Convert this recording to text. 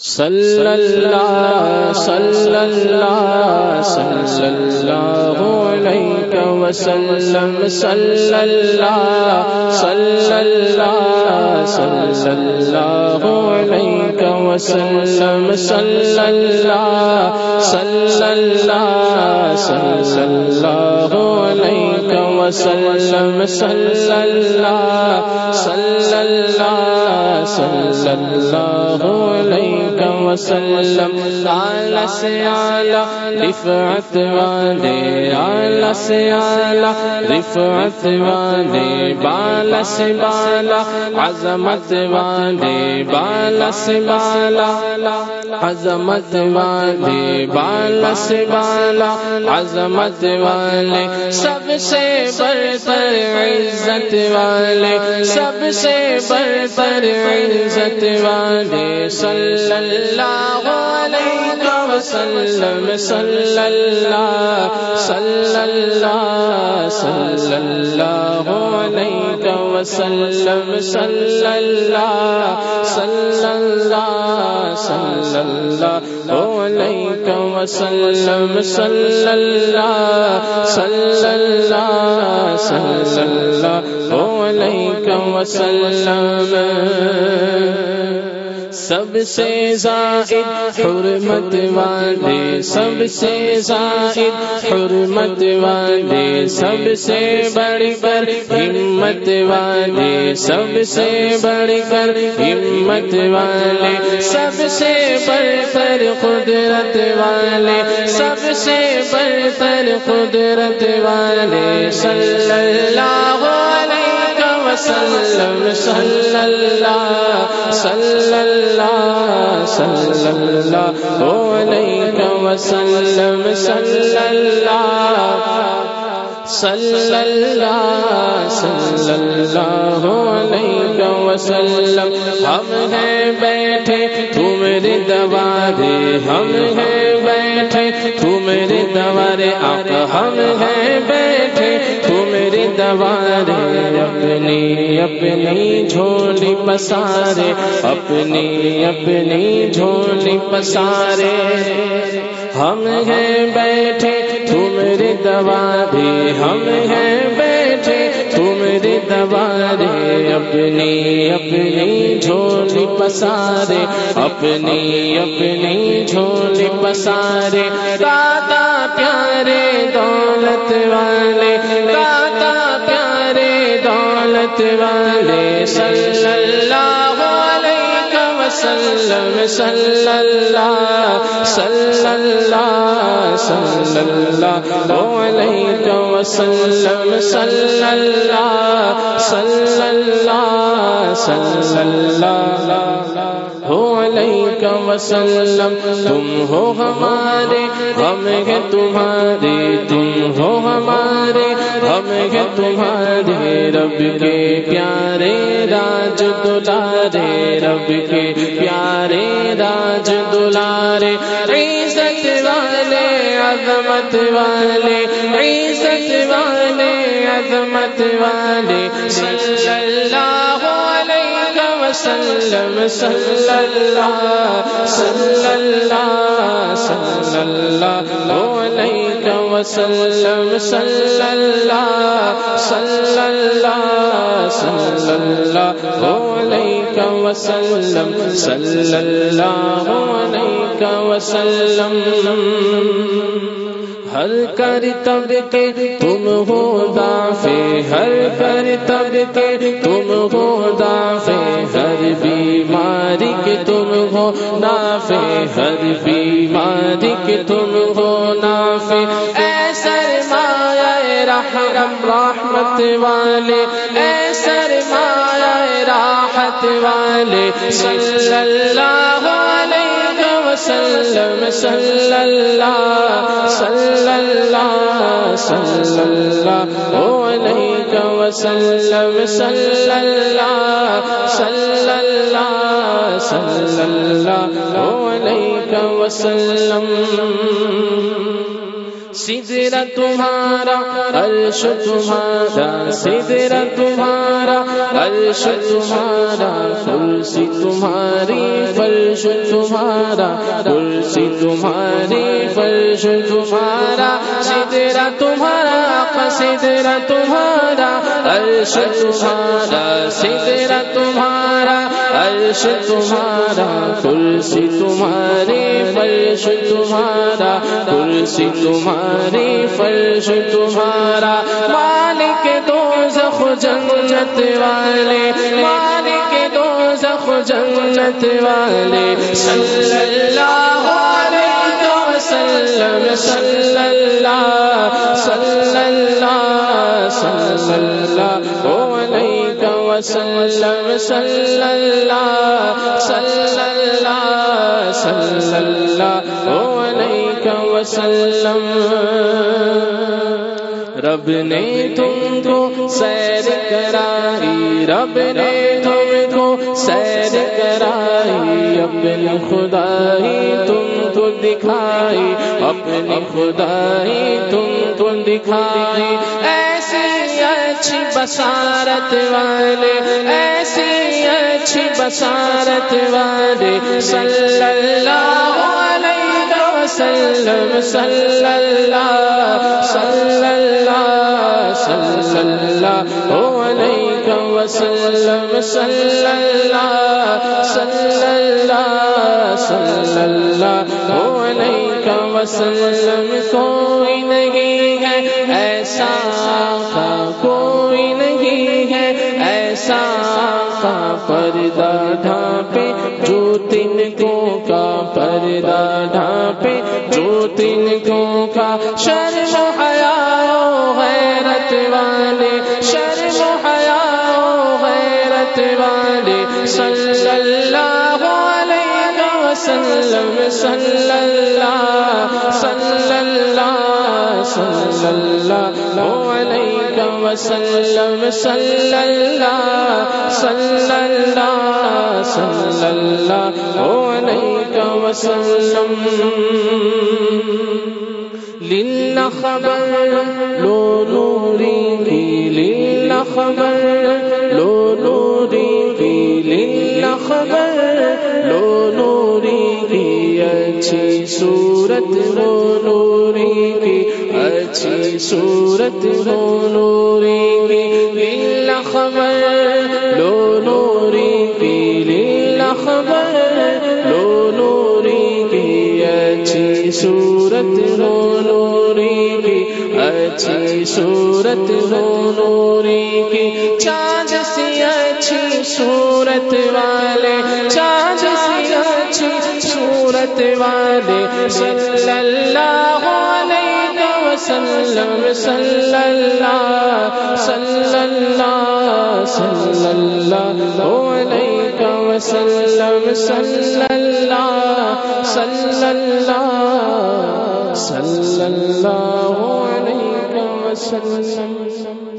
صلی اللہ صلی اللہ صلی اللہ علیہ وسلم صلی اللہ صلی اللہ صلی اللہ علیہ وسلم صلی اللہ صلی اللہ صلی اللہ علیہ وسلم صلی اللہ صلی اللہ صلی اللہ علیہ وسلم آلہ سے رفعت والے آلہ سے آلہ رفعت والے، بالا سے بالا، عظمت والے، بالا سے بالا، عظمت والے، بالا سے بالا، عظمت والے، سب سے برتر عزت والے، سب سے برتر عزت والے، صلی اللہ اللہ علیہ وسلم صلی اللہ صلی اللہ صلی اللہ علیہ وسلم صلی اللہ صلی اللہ صلی اللہ علیہ وسلم صلی اللہ صلی اللہ صلی اللہ علیہ وسلم. سب سے زائد حرمت والے، سب سے زائد حرمت والے، سب سے بڑھ کر ہمت والے، سب سے بڑھ کر ہمت والے، سب سے بڑھ کر قدرت والے، سب سے بڑھ کر قدرت والے، صلی اللہ وسلم صلی اللہ صلی اللہ صلی اللہ علیہ وسلم صلی اللہ صلی اللہ صلی اللہ علیہ وسلم ہم ہیں بیٹھے تم دوارے ہم ہیں بیٹھے تم دوارے آپ ہم ہیں بیٹھے دوارے، اپنی اپنی جھولی پسارے، اپنی اپنی جھولی پسارے۔ ہم ہیں بیٹھے تم دوارے، ہم ہیں بیٹھے تم دوارے۔ اپنی اپنی جھولی پسارے، اپنی اپنی جھولی پسارے۔ دادا پیارے دولت والے، دادا دولت والے صلی اللہ علیہ وسلم صلی اللہ صلی اللہ صلی اللہ علیہ وسلم صلی اللہ صلی اللہ صلی اللہ علیہ وسلم، تم ہو ہمارے، ہم ہیں تمہارے، تم ہو ہمارے، ہم ہیں تمہارے رب کے پیارے راج دلارے، رب کے پیارے راج دلارے۔ عزت والے، عظمت والے، عزت والے، عظمت والے، صلی اللہ وسلم صلی اللہ صلی اللہ صلی اللہ علیہ وسلم صلی اللہ صلی اللہ صلی اللہ علیہ وسلم صلی اللہ علیہ وسلم ہر کر تب کے تم ہو دافے ہر کر تب کے تم ہو دافے ہو نافے ہر بیماری کے تم ہو نافے ایسر مایا رحم، رحمت والے۔ ایسر مایا راحت والے۔ صلی اللہ علیہ وسلم صلی اللہ صلی اللہ صلی اللہ علیہ وسلم، صلی اللہ صلی اللہ صلی اللہ علیہ وسلم سدرا تمہارا عرش تمہارا سدرا تمہارا عرش تمہارا تلسی تمہاری فرش تمہارا کرسی تمہاری، فرش تمہارا، سدرا تمہارا سدرا تمہارا، عرش تمہارا، سدرا تمہارا، عرش تمہارا کرسی تمہاری، فرش تمہارا کرسی تمہاری، فرش تمہارا۔ مالک دو زخ جنت والے، مالک دو جنت والے صلی اللہ علیہ وسلم، صلی اللہ صلی اللہ صلی اللہ علیہ وسلم صلی اللہ صلی اللہ صلی اللہ علیہ وسلم، رب نے تم کو سیر کرائی، رب نے کرائی اپنی خدائی تم کو دکھائی، اپنی خدائی تم کو دکھائی۔ ایسی اچھی بسارت والے، ایسی اچھی بسارت والے، صلی اللہ علیہ وسلم، صلی اللہ صلی اللہ صلی اللہ علیہ وسلم صلی اللہ صلی اللہ صلی اللہ علیہ وسلم کوئی نہیں ہے ایسا کا کوئی نہیں ہے ایسا کا پردہ ڈھانپے جو تن کو کا پردہ ڈھانپے جو تن کو کا شرم غیرت والے صلی اللہ علیہ وسلم صلی اللہ صلی اللہ صلی اللہ علیہ وسلم صلی اللہ صلی اللہ صلی اللہ علیہ وسلم۔ للہ خبر لو نوری کی للہ خبر لو لو نوری کی اچھی صورت، لو نوری کی اچھی صورت، لو نوری کی للہ خبر لو نوری کی للہ خبر لو نوری کی اچھی صورت، لو اچھی صورت لو نوری کی۔ چاند سی اچھی صورت والے، چاند سی اچھی صورت والے۔ صلی اللہ علیہ وسلم صلی اللہ صلی اللہ صلی اللہ علیہ وسلم صلی اللہ صلی اللہ صلی اللہ علیہ وسلم.